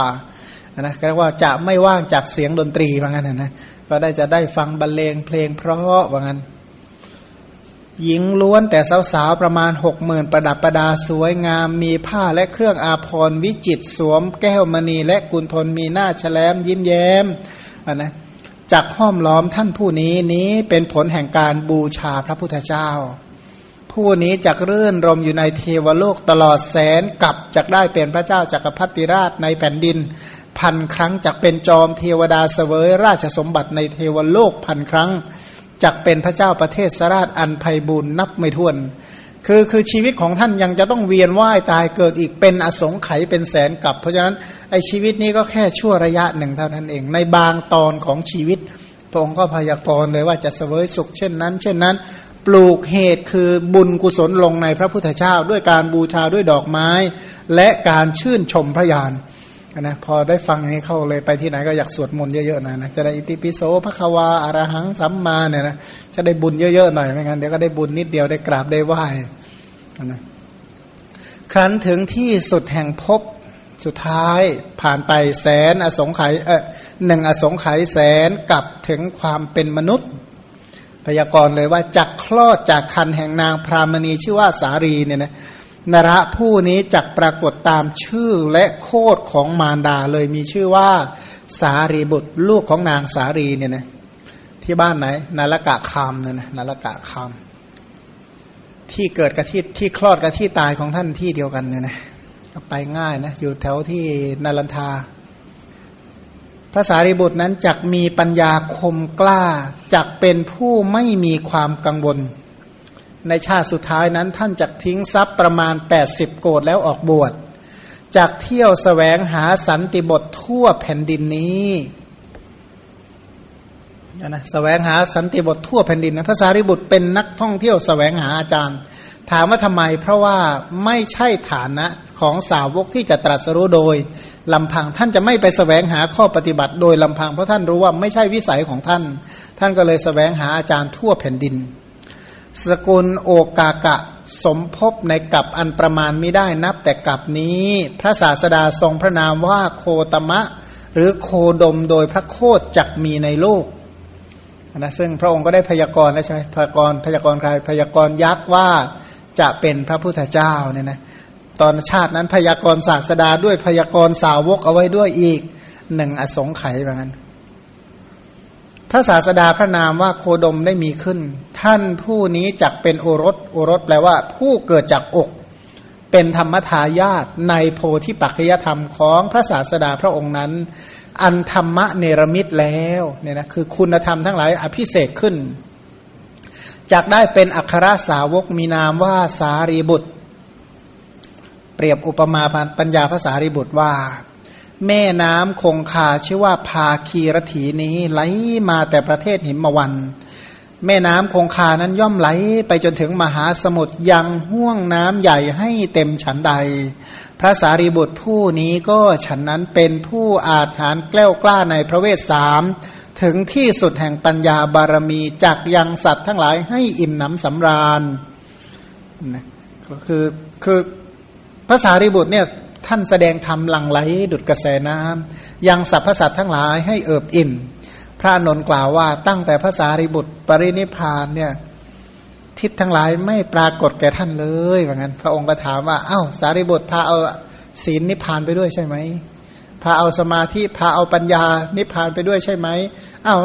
นะเรียกว่าจะไม่ว่างจากเสียงดนตรีว่างั้นนะก็ได้จะได้ฟังบรรเลงเพลงเพราะว่างั้น หญิงล้วนแต่สาวๆประมาณหกหมื่นประดับประดาสวยงาม มีผ้าและเครื่องอาภรณ์วิจิตสวม แก้วมณีและกุลทนมีหน้าแฉลมยิ้มแย้มนนะจักห้อมล้อมท่านผู้นี้นี้เป็นผลแห่งการบูชาพระพุทธเจ้า ผู้นี้จักรื่นรมอยู่ในเทวโลกตลอดแสนกับจักได้เป็นพระเจ้าจักรพรรดิราชในแผ่นดิน พันครั้งจักเป็นจอมเทวดาเสวยราชสมบัติในเทวโลกพันครั้งจักเป็นพระเจ้าประเทศสราชอันไพบุญนับไม่ถ้วน คือคือชีวิตของท่านยังจะต้องเวียนว่ายตายเกิดอีกเป็นอสงไขยเป็นแสนกับ เพราะฉะนั้นไอชีวิตนี้ก็แค่ชั่วระยะหนึ่งเท่านั้นเอง ในบางตอนของชีวิตพระองค์ก็พยากรณ์เลยว่าจะเสวยสุขเช่นนั้น เช่นนั้นปลูกเหตุคือบุญกุศลลงในพระพุทธเจ้า ด้วยการบูชาด้วยดอกไม้ และการชื่นชมพระยาน นะพอได้ฟังนี้เข้าเลยไปที่ไหนก็อยากสวดมนต์เยอะๆนะนะจะได้อิติปิโสพระควาอารหังสัมมาเนี่ยนะจะได้บุญเยอะๆหน่อยไม่งั้นเดี๋ยวก็ได้บุญนิดเดียวได้กราบได้ไหว้นะครั้นถึงที่สุดแห่งพบสุดท้ายผ่านไปแสนอสงไขยเออหนึ่งอสงไขยแสนกลับถึงความเป็นมนุษย์ พยากรณ์เลยว่าจักคลอดจากคันแห่งนางพรามณีชื่อว่าสารีเนี่ยนะ นระผู้นี้จักปรากฏตามชื่อและโคดของมารดาเลยมีชื่อว่า สารีบุตรลูกของนางสารีเนี่ยนะที่บ้านไหนนาลกะคามเนี่ยนะนาลกะคามที่เกิดกับที่ที่คลอดกับที่ตายของท่านที่เดียวกันเนี่ยนะไปง่ายนะอยู่แถวที่นาลันทาภาษาริบุตรนั้นจักมีปัญญาคมกล้าจักเป็นผู้ไม่มีความกังวล ในชาติสุดท้ายนั้นท่านจะทิ้งทรัพย์ประมาณ 80 โกดแล้วออกบวชจากเที่ยวสแสวงหาสันติบททั่วแผ่นดินนี้นะแสวงหาสันติบททั่วแผ่นดินนะพระสารีบุตรเป็นนักท่องเที่ยวสแสวงหาอาจารย์ ถามว่าทำไม เพราะว่าไม่ใช่ฐานะของสาวกที่จะตรัสรู้โดยลำพังท่านจะไม่ไปสแสวงหาข้อปฏิบัติโดยลำพังเพราะท่านรู้ว่าไม่ใช่วิสัยของท่าน ท่านก็เลยสแสวงหาอาจารย์ทั่วแผ่นดิน สกุลโอกากะ สมภพในกับอันประมาณไม่ได้นับแต่กับนี้ พระศาสดาทรงพระนามว่าโคตมะ หรือโคดมโดยพระโคดจักมีในโลกนะซึ่งพระองค์ก็ได้พยากรณ์แล้วใช่ไหมพยากรณ์พยากรณ์ใครพยากรณ์ยักษ์ว่าจะเป็นพระพุทธเจ้าเนี่ยนะตอนชาตินั้นพยากรณ์ศาสดาด้วยพยากรณ์สาวกเอาไว้ด้วยอีกหนึ่งอสงไขยแบบนั้น ระศาสดาพระนามว่าโคดมได้มีขึ้น ท่านผู้นี้จักเป็นโอรสโอรสแปลว่า ผู้เกิดจากอก เป็นธรรมทายาทในโพธิปัจจยธรรมของพระศาสดาพระองค์นั้น อันธรรมะเนรมิตแล้วเนี่ยนะคือคุณธรรมทั้งหลายอภิเศกขึ้นจากได้เป็นอัครสาวกมีนามว่าสารีบุตร เปรียบอุปมาปัญญาภาษารีบุตรว่า แม่น้ำคงคาชื่อว่าพาคีรถีนี้ไหลมาแต่ประเทศหิมวัน แม่น้ำคงคานั้นย่อมไหลไปจนถึงมหาสมุทรยังห่วงน้ำใหญ่ให้เต็มฉันใด พระสารีบุตรผู้นี้ก็ฉันนั้นเป็นผู้อาจหารแกล้วกล้าในพระเวสสามถึงที่สุดแห่งปัญญาบารมีจักยังสัตว์ทั้งหลายให้อิ่มหนำสำราญนะก็คือคือภาษาริบุตรเนี่ย ท่านแสดงธรรมหลังไหลดุดกระแสน้ำยังสรรพสัตว์ทั้งหลายให้เอิบอิ่ม พระนนกล่าวว่าตั้งแต่ภาษาริบุตรปรินิพานเนี่ยทิศทั้งหลายไม่ปรากฏแก่ท่านเลยว่างั้น พระองค์ก็ถามว่าเอา้าสารีบุตรพาเอาศีลนิพพานไปด้วยใช่ไหมพาเอาสมาธิพาเอาปัญญานิพพานไปด้วยใช่ไหมอ้าว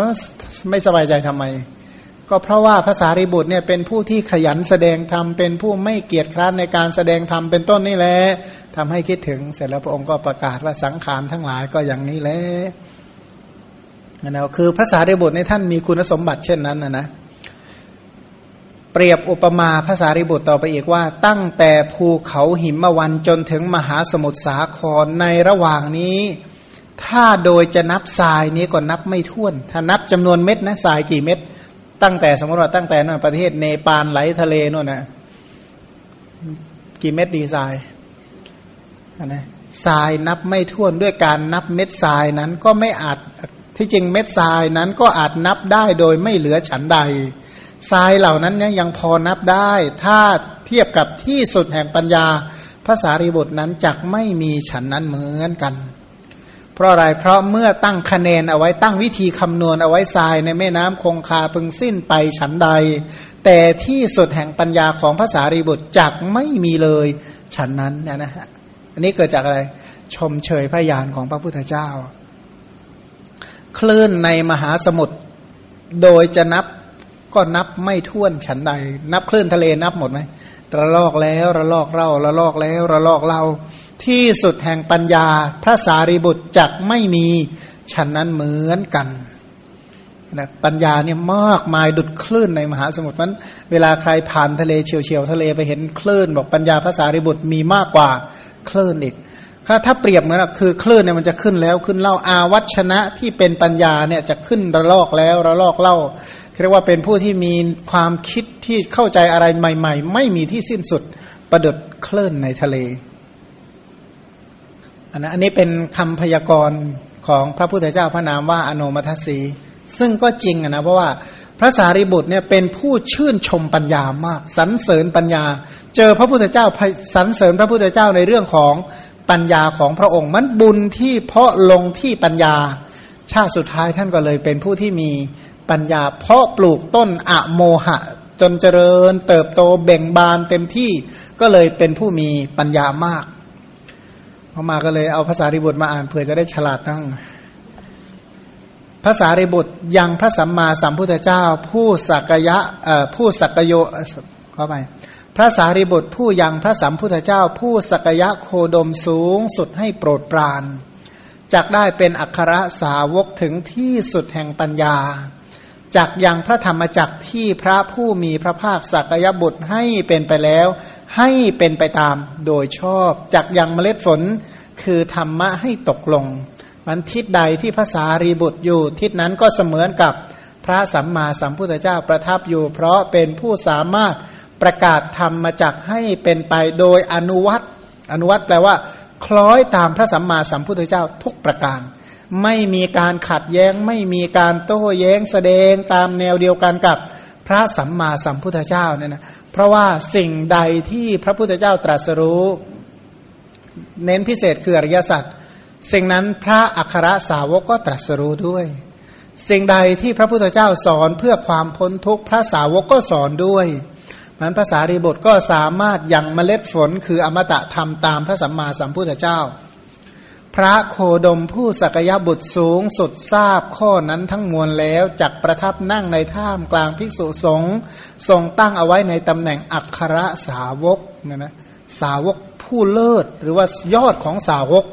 ไม่สบายใจทำไม ก็เพราะว่าภาษาริบุตรเนี่ยเป็นผู้ที่ขยันแสดงธรรมเป็นผู้ไม่เกียจคร้านในการแสดงธรรมเป็นต้นนี่แหละทำให้คิดถึงเสร็จแล้วพระองค์ก็ประกาศว่าสังขารทั้งหลายก็อย่างนี้แหละนะคือภาษาริบุตรในท่านมีคุณสมบัติเช่นนั้นนะนะเปรียบอุปมาภาษาริบุตรต่อไปอีกว่า ตั้งแต่ภูเขาหิมวันจนถึงมหาสมุทรสาครในระหว่างนี้ ถ้าโดยจะนับทรายนี้ก็นับไม่ถ้วน ถ้านับจำนวนเม็ดนะทรายกี่เม็ด ตั้งแต่สมมติว่าตั้งแต่นั่นประเทศเนปาลไหลทะเลนู่นนะกี่เม็ดดีทรายนะทรายนับไม่ถ้วนด้วยการนับเม็ดทรายนั้นก็ไม่อาจที่จริงเม็ดทรายนั้นก็อาจนับได้โดยไม่เหลือฉันใดทรายเหล่านั้นเนี่ยยังพอนับได้ ถ้าเทียบกับที่สุดแห่งปัญญาภาษารีบุตรนั้นจักไม่มีฉันนั้นเหมือนกัน เพราะอะไร เพราะเมื่อตั้งคะแนนเอาไว้ตั้งวิธีคำนวณเอาไว้ทรายในแม่น้ำคงคาพึงสิ้นไปฉันใด แต่ที่สุดแห่งปัญญาของภาษารีบุตรจักไม่มีเลยฉันนั้นเนี่ยนะฮะอันนี้เกิดจากอะไร ชมเชยพระญาณของพระพุทธเจ้า คลื่นในมหาสมุทรโดยจะนับก็นับไม่ถ้วนฉันใด นับคลื่นทะเลนับหมดไหมระลอกแล้วระลอกเล่าระลอกแล้วระลอกเล่า ที่สุดแห่งปัญญา พระสารีบุตรจักไม่มีฉันนั้นเหมือนกันนะปัญญาเนี่ยมากมายดุดคลื่นในมหาสมุทรมันเวลาใครผ่านทะเลเฉียวเฉียวทะเลไปเห็นคลื่น บอกปัญญาภาษาริบุตรมีมากกว่าคลื่นอีกถ้าถ้าเปรียบเหมือนคือคลื่นเนี่ยมันจะขึ้นแล้วขึ้นเล่าอาวัชนะที่เป็นปัญญาเนี่ยจะขึ้นระลอกแล้วระลอกเล่าเรียกว่าเป็นผู้ที่มีความคิดที่เข้าใจอะไรใหม่ ๆ ไม่มีที่สิ้นสุดประดุดคลื่นในทะเล อันนี้เป็นคำพยากรณ์ของพระพุทธเจ้าพระนามว่าอนุมัตสีซึ่งก็จริงนะเพราะว่าพระสารีบุตรเนี่ยเป็นผู้ชื่นชมปัญญามากสรรเสริญปัญญา เจอพระพุทธเจ้าสรรเสริญพระพุทธเจ้าในเรื่องของปัญญาของพระองค์ มันบุญที่เพาะลงที่ปัญญา ชาติสุดท้ายท่านก็เลยเป็นผู้ที่มีปัญญา เพาะปลูกต้นอะโมหะ จนเจริญ เติบโตเบ่งบานเต็มที่ก็เลยเป็นผู้มีปัญญามาก พอมาก็เลยเอาภาษาริบุตรมาอ่านเผื่อจะได้ฉลาดทั้งภาษาริบุตรยังพระสัมมาสัมพุทธเจ้า ผู้สักยะผู้สักโยเข้าไปพระสารีบุตรผู้ยังพระสัมพุทธเจ้า ผู้สักยะโคดมสูงสุดให้โปรดปรานจักได้เป็นอัครสาวกถึงที่สุดแห่งปัญญาจักยังพระธรรมจักที่พระผู้มีพระภาคสักยบุตรให้เป็นไปแล้ว ให้เป็นไปตามโดยชอบจักยังเมล็ดฝนคือธรรมะให้ตกลง มันทิศใดที่ภาษารีบุตรอยู่ทิศนั้นก็เสมือนกับพระสัมมาสัมพุทธเจ้าประทับอยู่ เพราะเป็นผู้สามารถประกาศธรรมมาจากให้เป็นไปโดยอนุวัตอนุวัตแปลว่า คล้อยตามพระสัมมาสัมพุทธเจ้าทุกประการ ไม่มีการขัดแย้ง ไม่มีการโต้แย้งแสดงตามแนวเดียวกันกับพระสัมมาสัมพุทธเจ้าเนี่ยนะ เพราะว่าสิ่งใดที่พระพุทธเจ้าตรัสรู้ เน้นพิเศษคืออริยสัจสิ่งนั้นพระอัครสาวกก็ตรัสรู้ด้วย สิ่งใดที่พระพุทธเจ้าสอนเพื่อความพ้นทุกข์พระสาวกก็สอนด้วยมันภาษารีบทก็สามารถยังเมล็ดฝนคืออมตะธรรมตามพระสัมมาสัมพุทธเจ้า พระโคดมผู้สักยบุตรสูงสุดทราบข้อนั้นทั้งมวลแล้วจักประทับนั่งในท่ามกลางภิกษุสงฆ์ทรงตั้งเอาไว้ในตำแหน่งอัครสาวกนะนะสาวกผู้เลิศหรือว่ายอดของสาวก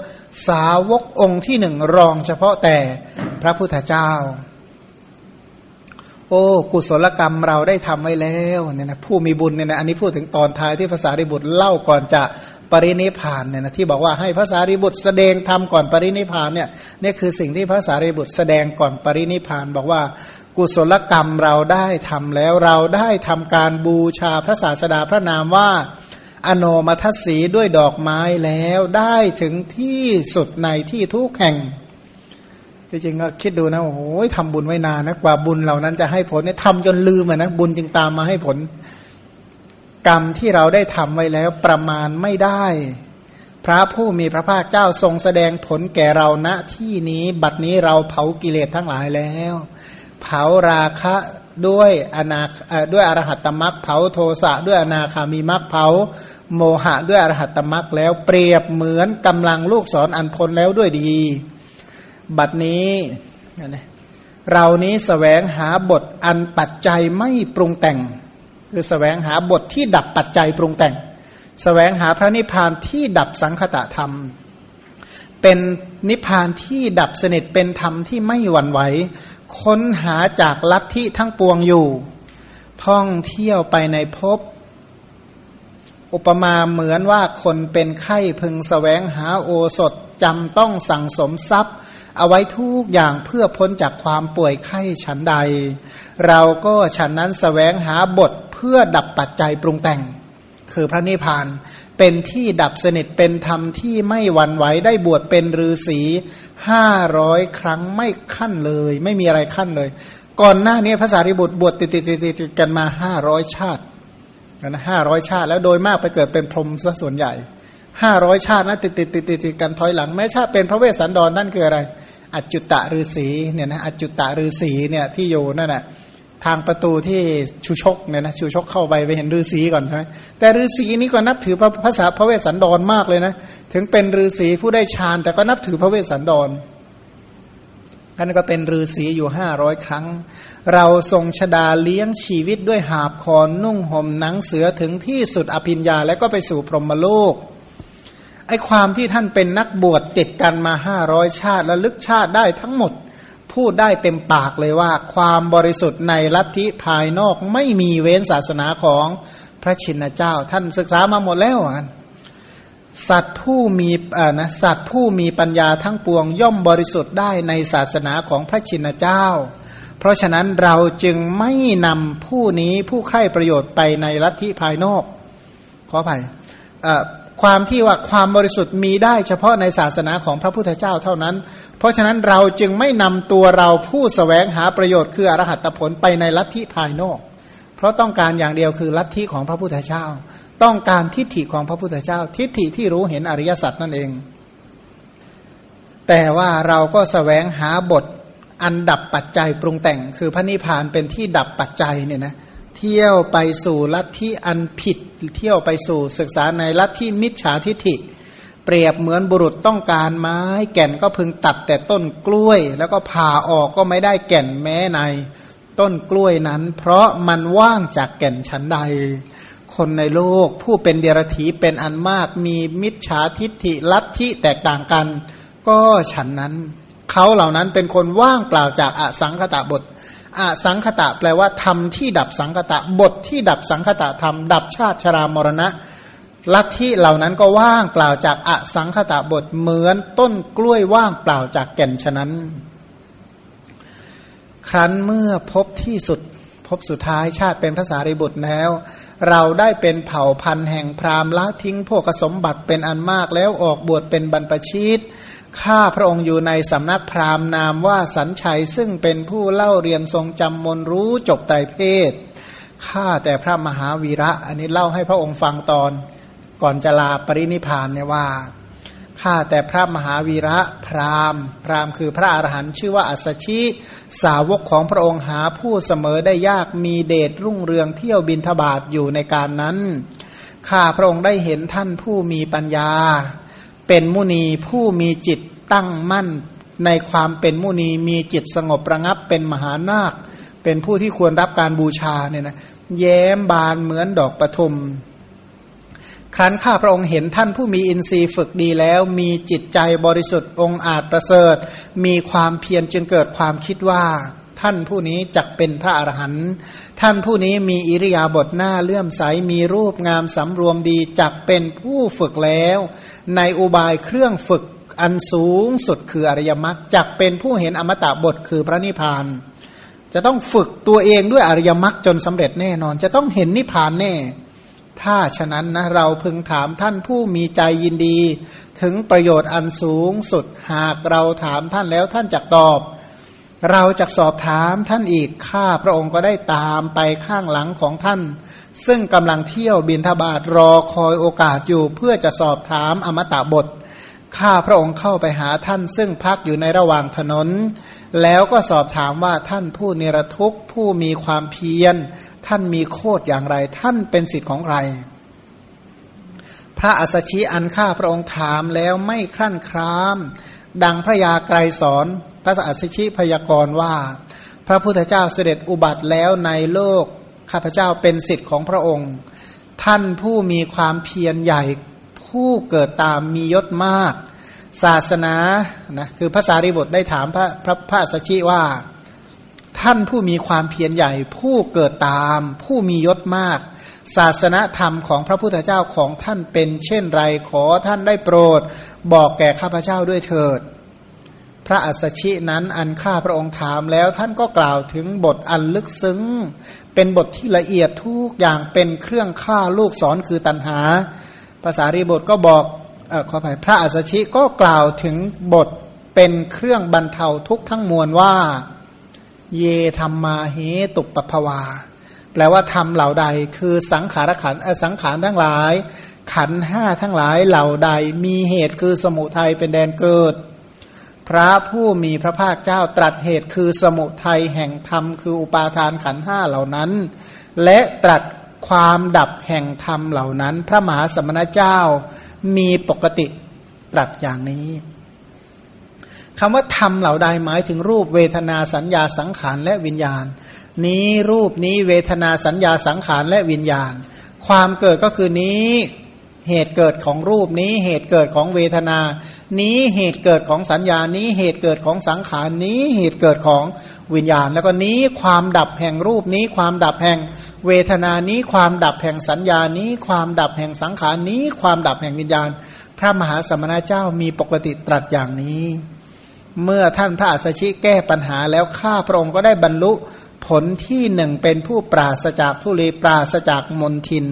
สาวกองค์ที่หนึ่งรองเฉพาะแต่พระพุทธเจ้า โอ้กุศลกรรมเราได้ทำไว้แล้วเนี่ยนะผู้มีบุญเนี่ยนะอันนี้พูดถึงตอนท้ายที่ภาษาริบุตรเล่าก่อนจะปรินิพานเนี่ยนะที่บอกว่าให้ภาษาริบุตรแสดงทำก่อนปรินิพานเนี่ยนี่คือสิ่งที่ภาษาริบุตรแสดงก่อนปรินิพาน บอกว่ากุศลกรรมเราได้ทำแล้วเราได้ทำการบูชาพระศาสดาพระนามว่าอโนมัทสีด้วยดอกไม้แล้วได้ถึงที่สุดในที่ทุกแห่ง ที่จริงก็คิดดูนะโอ้โหทำบุญไว้นานนะกว่าบุญเหล่านั้นจะให้ผลเนี่ยทำจนลืมอะนะบุญจึงตามมาให้ผล กรรมที่เราได้ทำไว้แล้วประมาณไม่ได้ พระผู้มีพระภาคเจ้าทรงแสดงผลแก่เราณที่นี้ บัดนี้เราเผากิเลสทั้งหลายแล้ว เผาราคะด้วยอนาด้วยอรหัตตมรักเผาโทสะด้วยอนาคามีมรรคเผา โมหะด้วยอรหัตตมรักแล้วเปรียบเหมือนกำลังลูกศรออันพลแล้วด้วยดี บัดนี้เรานี้สแสวงหาบทอันปัจจัยไม่ปรุงแต่ง คือสแสวงหาบทที่ดับปัจจัยปรุงแต่งสแสวงหาพระนิพพานที่ดับสังคตะธรรม เป็นนิพพานที่ดับสนิทเป็นธรรมที่ไม่หวั่นไหวค้นหาจากลัทธิทั้งปวงอยู่ ท่องเที่ยวไปในภพอุปมาเหมือนว่าคนเป็นไข้พึงสแสวงหาโอสถจำต้องสั่งสมทรัพย์ เอาไว้ทุกอย่างเพื่อพ้นจากความป่วยไข้ฉันใด เราก็ฉันนั้นสแสวงหาบทเพื่อดับปัจจัยปรุงแต่ง คือพระนิพพานเป็นที่ดับสนิทเป็นธรรมที่ไม่หวั่นไหวได้บวชเป็นฤาษีห้าร้อยครั้งไม่ขั้นเลย ไม่มีอะไรขั้นเลย ก่อนหน้านี้พระสารีบุตรบวชติดติดติดกันมาห้าร้อยชาตินะห้าร้อยชาติ แล้วโดยมากไปเกิดเป็นพรหมซะส่วนใหญ่ ห้าร้อยชาตินะติดติดติดติดกันถอยหลังแม้ชาติเป็นพระเวสสันดรนั่นคืออะไรอจุตะฤาษีเนี่ยนะอจุตะฤาษีเนี่ยที่อยู่นั่นแหะทางประตูที่ชูชกเนี่ยนะชูชกเข้าไปไปเห็นฤาษีก่อนใช่ไหมแต่ฤาษีนี้ก็นับถือพระภาษาพระเวสสันดรมากเลยนะถึงเป็นฤาษีผู้ได้ฌานแต่ก็นับถือพระเวสสันดรท่านก็เป็นฤาษีอยู่ห้าร้อยครั้ง เราทรงชดาเลี้ยงชีวิตด้วยหาบคอนนุ่งห่มหนังเสือถึงที่สุดอภิญญา แล้วก็ไปสู่พรหมโลก ไอ้ความที่ท่านเป็นนักบวชติดกันมาห้าร้อยชาติและลึกชาติได้ทั้งหมด พูดได้เต็มปากเลยว่า ความบริสุทธิ์ในลัทธิภายนอกไม่มีเว้นศาสนาของพระชินเจ้า ท่านศึกษามาหมดแล้วกันสัตว์ผู้มีอ่านะสัตว์ผู้มีปัญญาทั้งปวงย่อมบริสุทธิ์ได้ในศาสนาของพระชินเจ้า เพราะฉะนั้นเราจึงไม่นำผู้นี้ผู้ใคร่ประโยชน์ไปในลัทธิภายนอก ขออภัย ความที่ว่าความบริสุทธิ์มีได้เฉพาะในศาสนาของพระพุทธเจ้าเท่านั้น เพราะฉะนั้นเราจึงไม่นำตัวเราผู้สแสวงหาประโยชน์คืออรหัตผลไปในลัทธิภายนอก เพราะต้องการอย่างเดียวคือลัทธิของพระพุทธเจ้า ต้องการทิฏฐิของพระพุทธเจ้า ทิฏฐิที่รู้เห็นอริยสัจนั่นเอง แต่ว่าเราก็สแสวงหาบทอันดับปัจจัยปรุงแต่ง คือพระนิพพานเป็นที่ดับปัจจัยเนี่ยนะเเที่ยวไปสู่ลัทธิอันผิด เที่ยวไปสู่ศึกษาในลัทธิมิจฉาทิฐิ เปรียบเหมือนบุรุษต้องการไม้ แก่นก็พึงตัดแต่ต้นกล้วย แล้วก็ผ่าออกก็ไม่ได้แก่นแม้ใน ต้นกล้วยนั้น เพราะมันว่างจากแก่นชั้นใด คนในโลกผู้เป็นเดรัจฉีเป็นอันมากมีมิจฉาทิฏฐิลัทธิแตกต่างกัน ก็ฉันนั้น เขาเหล่านั้นเป็นคนว่างเปล่าจากอสังคตะบท อสังคตะแปลว่าธรรมที่ดับสังคตะ บทที่ดับสังคตะธรรม ดับชาติชรามรณะ ลัทธิเหล่านั้นก็ว่างเปล่าจากอสังคตะบทเหมือนต้นกล้วยว่างเปล่าจากแก่นฉะนั้น ครั้นเมื่อพบที่สุดพบสุดท้ายชาติเป็นภาษาริบุตรแล้ว เราได้เป็นเผ่าพันธุ์แห่งพราหมณ์ละทิ้งพวกสมบัติเป็นอันมากแล้วออกบวชเป็นบรรพชิต ข้าพระองค์อยู่ในสำนักพราหมณ์นามว่าสัญชัยซึ่งเป็นผู้เล่าเรียนทรงจำมนรู้จบไตรเพศข้าแต่พระมหาวีระ อันนี้เล่าให้พระองค์ฟังตอนก่อนจะลาปรินิพานเนี่ยว่าข้าแต่พระมหาวีระพรามพรามคือพระอรหันต์ชื่อว่าอัสชิสาวกของพระองค์หาผู้เสมอได้ยากมีเดชรุ่งเรืองเที่ยวบินทบาทอยู่ในการนั้นข้าพระองค์ได้เห็นท่านผู้มีปัญญา เป็นมุนีผู้มีจิตตั้งมั่นในความเป็นมุนีมีจิตสงบประงับเป็นมหานาค เป็นผู้ที่ควรรับการบูชาเนี่ยนะแย้มบานเหมือนดอกปทุมครั้นข้าพระองค์เห็นท่านผู้มีอินทรีย์ฝึกดีแล้ว มีจิตใจบริสุทธิ์องค์อาจประเสริฐ มีความเพียรจึงเกิดความคิดว่า ท่านผู้นี้จักเป็นพระอรหันต์ท่านผู้นี้มีอิริยาบถหน้าเลื่อมใสมีรูปงามสำรวมดีจักเป็นผู้ฝึกแล้ว ในอุบายเครื่องฝึกอันสูงสุดคืออริยมรรคจักเป็นผู้เห็นอมตะบทคือพระนิพพาน จะต้องฝึกตัวเองด้วยอริยมรรคจนสำเร็จแน่นอน จะต้องเห็นนิพพานแน่ ถ้าฉะนั้นนะเราพึงถามท่านผู้มีใจยินดี ถึงประโยชน์อันสูงสุดหากเราถามท่านแล้วท่านจะตอบ เราจะสอบถามท่านอีก ข้าพระองค์ก็ได้ตามไปข้างหลังของท่าน ซึ่งกำลังเที่ยวบินทบาทรอคอยโอกาสอยู่ เพื่อจะสอบถามอมตะบท ข้าพระองค์เข้าไปหาท่าน ซึ่งพักอยู่ในระหว่างถนน แล้วก็สอบถามว่าท่านผู้เนรทุกข์ผู้มีความเพียร ท่านมีโคดอย่างไร ท่านเป็นสิทธิ์ของใคร พระอัสชิอันข้าพระองค์ถามแล้วไม่ครั่นคราม ดังพระยาไกรสอน ระอัสชิพยากรณ์ว่า พระพุทธเจ้าเสด็จอุบัติแล้วในโลกข้าพเจ้าเป็นสิทธิ์ของพระองค์ ท่านผู้มีความเพียรใหญ่ผู้เกิดตามมียศมาก ศาสนานะคือภาษาริบทได้ถามพระพระพระสัชชิว่า ท่านผู้มีความเพียรใหญ่ ผู้เกิดตาม ผู้มียศมาก ศาสนธรรมของพระพุทธเจ้าของท่านเป็นเช่นไรขอท่านได้โปรด บอกแก่ข้าพเจ้าด้วยเถิด พระอัสชินั้นอันข้าพระองค์ถามแล้วท่านก็กล่าวถึงบทอันลึกซึ้ง เป็นบทที่ละเอียดทุกอย่างเป็นเครื่องฆ่าลูกสอนคือตัณหา ภาษารีบทก็บอกอขออภัยพระอัสชิก็กล่าวถึงบทเป็นเครื่องบรรเทาทุกทั้งมวลว่า เยธรรมาเหตุปปภวา แปลว่าธรรมเหล่าใด คือสังขารขันสังขารทั้งหลาย ขันห้าทั้งหลายเหล่าใด มีเหตุคือสมุทัยเป็นแดนเกิด พระผู้มีพระภาคเจ้าตรัสเหตุคือสมุทัยแห่งธรรมคืออุปาทานขันห้าเหล่านั้น และตรัสความดับแห่งธรรมเหล่านั้น พระมหาสมณเจ้ามีปกติตรัสอย่างนี้คำว่าธรรมเหล่าใดหมายถึงรูปเวทนาสัญญาสังขารและวิญญาณ นี้รูปนี้เวทนาสัญญาสังขารและวิญญาณ ความเกิดก็คือนี้ เหตุเกิดของรูปนี้ เหตุเกิดของเวทนา นี้เหตุเกิดของสัญญานี้ เหตุเกิดของสังขารนี้ เหตุเกิดของวิญญาณ แล้วก็นี้ความดับแห่งรูปนี้ ความดับแห่งเวทนานี้ ความดับแห่งสัญญานี้ ความดับแห่งสังขารนี้ ความดับแห่งวิญญาณ พระมหาสมณเจ้ามีปกติตรัสอย่างนี้ เมื่อท่านพระอัสชิแก้ปัญหาแล้วข้าพระองค์ก็ได้บรรลุผลที่หนึ่งเป็นผู้ปราศจากทุลีปราศจากมนทิน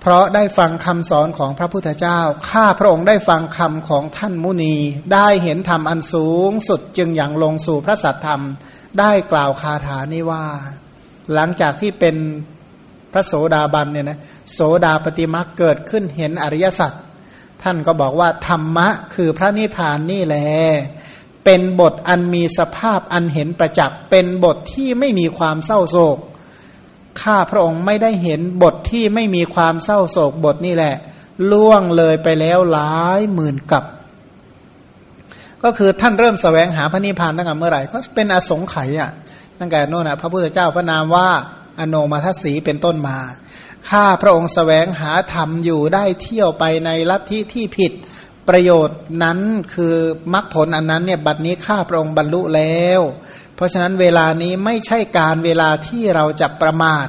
เพราะได้ฟังคำสอนของพระพุทธเจ้า ข้าพระองค์ได้ฟังคำของท่านมุนี ได้เห็นธรรมอันสูงสุดจึงอย่างลงสู่พระสัตธรรม ได้กล่าวคาถานี้ว่า หลังจากที่เป็นพระโสดาบันเนี่ยนะโสดาปฏิมักเกิดขึ้นเห็นอริยสัจท่านก็บอกว่าธรรมะคือพระนิพพานนี่แหละเป็นบทอันมีสภาพอันเห็นประจักษ์เป็นบทที่ไม่มีความเศร้าโศก ข้าพระองค์ไม่ได้เห็นบทที่ไม่มีความเศร้าโศกบทนี่แหละ ล่วงเลยไปแล้วหลายหมื่นกับ ก็คือท่านเริ่มสแสวงหาพระนิพพานตั้งแต่เมื่อไหร่ก็เป็นอสงไขยอะ ตั้งแต่โน่นนะพระพุทธเจ้าพระนามว่าอโนมาทสีเป็นต้นมาข้าพระองค์สแสวงหาธรรมอยู่ได้เที่ยวไปในลัทธิที่ผิดประโยชน์นั้นคือมรรคผลอันนั้นเนี่ยบัดนี้ข้าพระองค์บรรลุแล้ว เพราะฉะนั้นเวลานี้ไม่ใช่การเวลาที่เราจะประมาท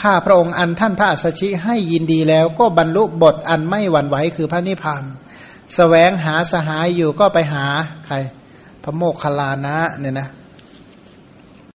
ข้าพระองค์อันท่านพระอัสสชิให้ยินดีแล้วก็บรรลุบทอันไม่หวั่นไหวคือพระนิพพานสแสวงหาสหายอยู่ก็ไปหาใคร พระโมคคัลลานะเนี่ยนะ